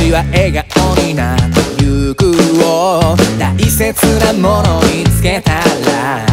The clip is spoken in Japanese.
ちは笑顔になってゆくを大切なもの見つけたら